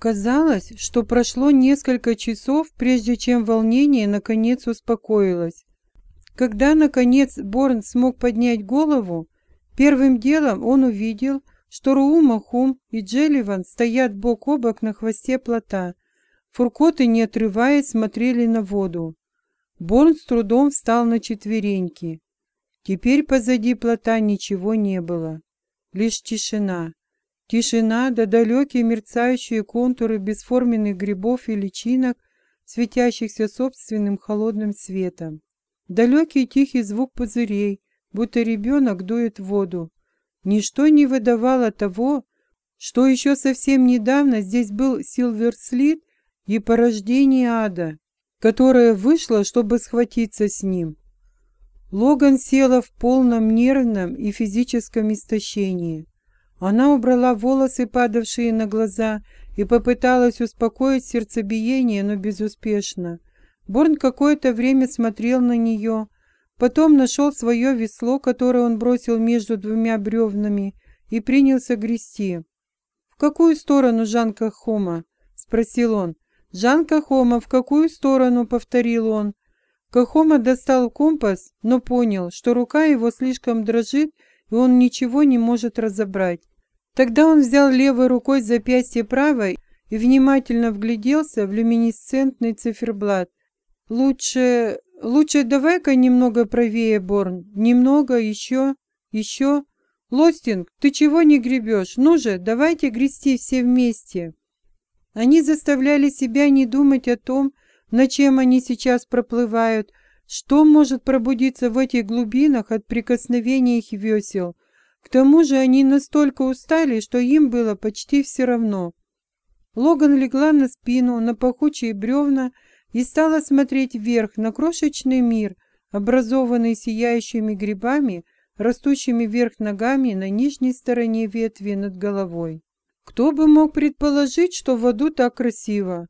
Казалось, что прошло несколько часов, прежде чем волнение наконец успокоилось. Когда, наконец, Борн смог поднять голову, первым делом он увидел, что Руума Хум и Джелливан стоят бок о бок на хвосте плота. Фуркоты, не отрываясь, смотрели на воду. Борн с трудом встал на четвереньки. Теперь позади плота ничего не было. Лишь тишина. Тишина да далекие мерцающие контуры бесформенных грибов и личинок, светящихся собственным холодным светом. Далекий тихий звук пузырей, будто ребенок дует воду. Ничто не выдавало того, что еще совсем недавно здесь был Силверслит и порождение ада, которое вышло, чтобы схватиться с ним. Логан села в полном нервном и физическом истощении. Она убрала волосы, падавшие на глаза, и попыталась успокоить сердцебиение, но безуспешно. Борн какое-то время смотрел на нее, потом нашел свое весло, которое он бросил между двумя бревнами, и принялся грести. «В какую сторону, Жанка Хома?» — спросил он. «Жанка Хома, в какую сторону?» — повторил он. Кахома достал компас, но понял, что рука его слишком дрожит, и он ничего не может разобрать. Тогда он взял левой рукой запястье правой и внимательно вгляделся в люминесцентный циферблат. «Лучше... лучше давай-ка немного правее, Борн. Немного, еще, еще. Лостинг, ты чего не гребешь? Ну же, давайте грести все вместе». Они заставляли себя не думать о том, на чем они сейчас проплывают, что может пробудиться в этих глубинах от прикосновения их весел – к тому же они настолько устали, что им было почти все равно. Логан легла на спину, на пахучие бревна и стала смотреть вверх на крошечный мир, образованный сияющими грибами, растущими вверх ногами на нижней стороне ветви над головой. Кто бы мог предположить, что в аду так красиво?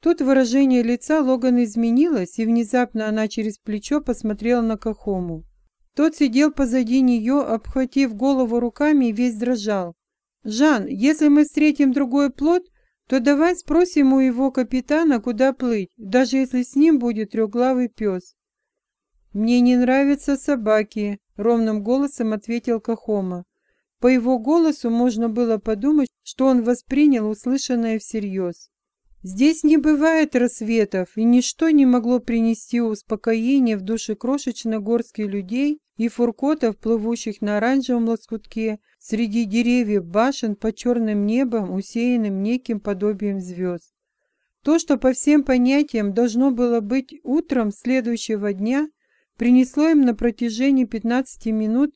Тут выражение лица Логан изменилось, и внезапно она через плечо посмотрела на Кахому. Тот сидел позади нее, обхватив голову руками и весь дрожал. «Жан, если мы встретим другой плод, то давай спросим у его капитана, куда плыть, даже если с ним будет трехглавый пес». «Мне не нравятся собаки», — ровным голосом ответил Кахома. По его голосу можно было подумать, что он воспринял услышанное всерьез. Здесь не бывает рассветов, и ничто не могло принести успокоение в душе крошечных горских людей и фуркотов, плывущих на оранжевом лоскутке среди деревьев башен под черным небом, усеянным неким подобием звезд. То, что по всем понятиям должно было быть утром следующего дня, принесло им на протяжении 15 минут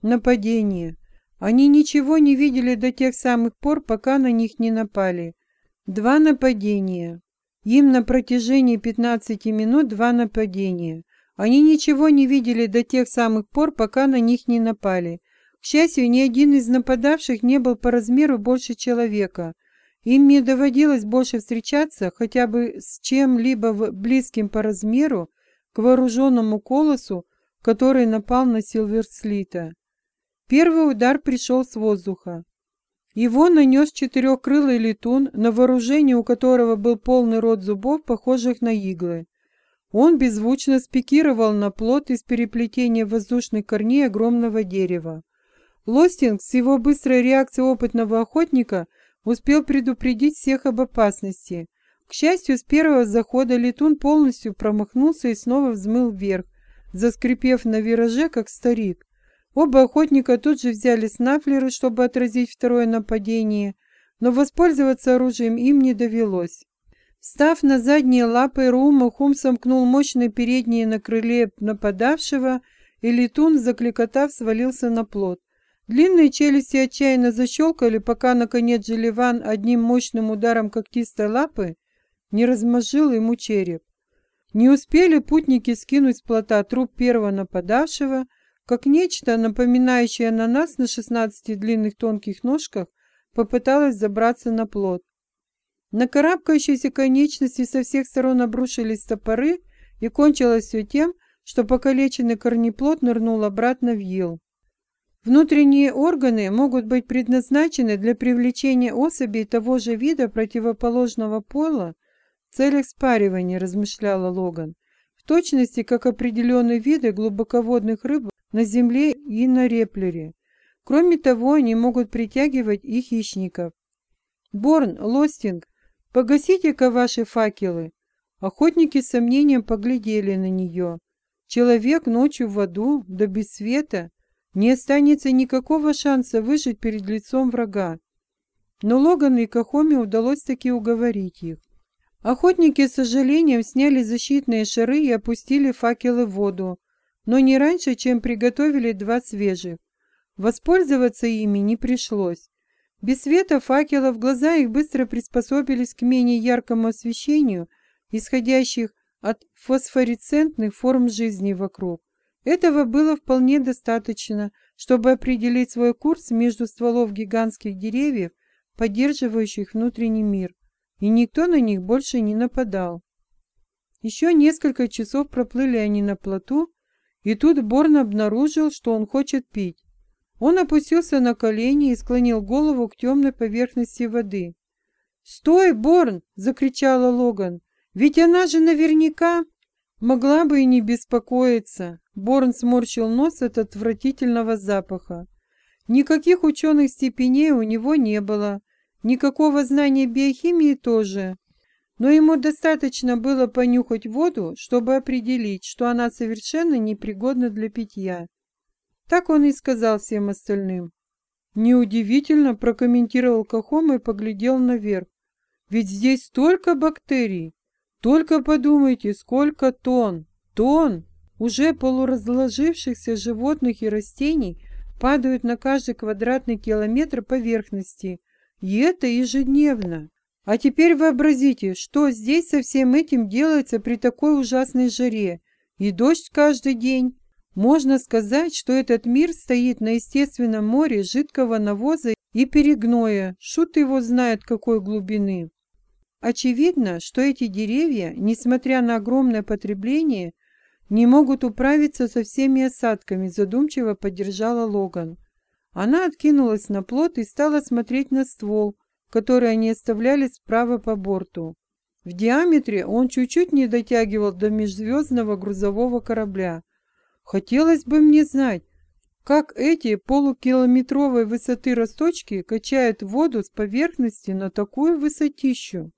нападение. Они ничего не видели до тех самых пор, пока на них не напали. Два нападения. Им на протяжении 15 минут два нападения. Они ничего не видели до тех самых пор, пока на них не напали. К счастью, ни один из нападавших не был по размеру больше человека. Им не доводилось больше встречаться хотя бы с чем-либо близким по размеру к вооруженному колосу, который напал на Силверслита. Первый удар пришел с воздуха. Его нанес четырехкрылый летун, на вооружении у которого был полный рот зубов, похожих на иглы. Он беззвучно спикировал на плот из переплетения воздушных корней огромного дерева. Лостинг с его быстрой реакцией опытного охотника успел предупредить всех об опасности. К счастью, с первого захода летун полностью промахнулся и снова взмыл вверх, заскрипев на вираже, как старик. Оба охотника тут же взяли снафлеры, чтобы отразить второе нападение, но воспользоваться оружием им не довелось. Встав на задние лапы, Рума Хум сомкнул мощные передние на крыле нападавшего, и летун, закликотав, свалился на плот. Длинные челюсти отчаянно защелкали, пока, наконец, Желеван одним мощным ударом когтистой лапы не размозжил ему череп. Не успели путники скинуть с плота труп первого нападавшего, как нечто, напоминающее ананас на шестнадцати длинных тонких ножках, попыталось забраться на плот. На карабкающиеся конечности со всех сторон обрушились топоры, и кончилось все тем, что покалеченный корнеплод нырнул обратно в ел. Внутренние органы могут быть предназначены для привлечения особей того же вида противоположного пола в целях спаривания, размышляла Логан, в точности как определенные виды глубоководных рыб на Земле и на Реплере. Кроме того, они могут притягивать и хищников. Борн, Лостинг, погасите-ка ваши факелы. Охотники с сомнением поглядели на нее. Человек ночью в аду, да без света, не останется никакого шанса выжить перед лицом врага. Но Логану и Кахоме удалось таки уговорить их. Охотники с сожалением сняли защитные шары и опустили факелы в воду, но не раньше, чем приготовили два свежих. Воспользоваться ими не пришлось. Без света факелов глаза их быстро приспособились к менее яркому освещению, исходящих от фосфоресцентных форм жизни вокруг. Этого было вполне достаточно, чтобы определить свой курс между стволов гигантских деревьев, поддерживающих внутренний мир, и никто на них больше не нападал. Еще несколько часов проплыли они на плоту, и тут Борн обнаружил, что он хочет пить. Он опустился на колени и склонил голову к темной поверхности воды. «Стой, Борн!» — закричала Логан. «Ведь она же наверняка...» Могла бы и не беспокоиться. Борн сморщил нос от отвратительного запаха. Никаких ученых степеней у него не было. Никакого знания биохимии тоже. Но ему достаточно было понюхать воду, чтобы определить, что она совершенно непригодна для питья. Так он и сказал всем остальным. Неудивительно, прокомментировал Кахом и поглядел наверх. Ведь здесь столько бактерий. Только подумайте, сколько тонн, тонн уже полуразложившихся животных и растений падают на каждый квадратный километр поверхности. И это ежедневно. А теперь вообразите, что здесь со всем этим делается при такой ужасной жаре. И дождь каждый день. Можно сказать, что этот мир стоит на естественном море жидкого навоза и перегноя, шут его знает какой глубины. Очевидно, что эти деревья, несмотря на огромное потребление, не могут управиться со всеми осадками, задумчиво поддержала Логан. Она откинулась на плот и стала смотреть на ствол, который они оставляли справа по борту. В диаметре он чуть-чуть не дотягивал до межзвездного грузового корабля. Хотелось бы мне знать, как эти полукилометровой высоты росточки качают воду с поверхности на такую высотищу.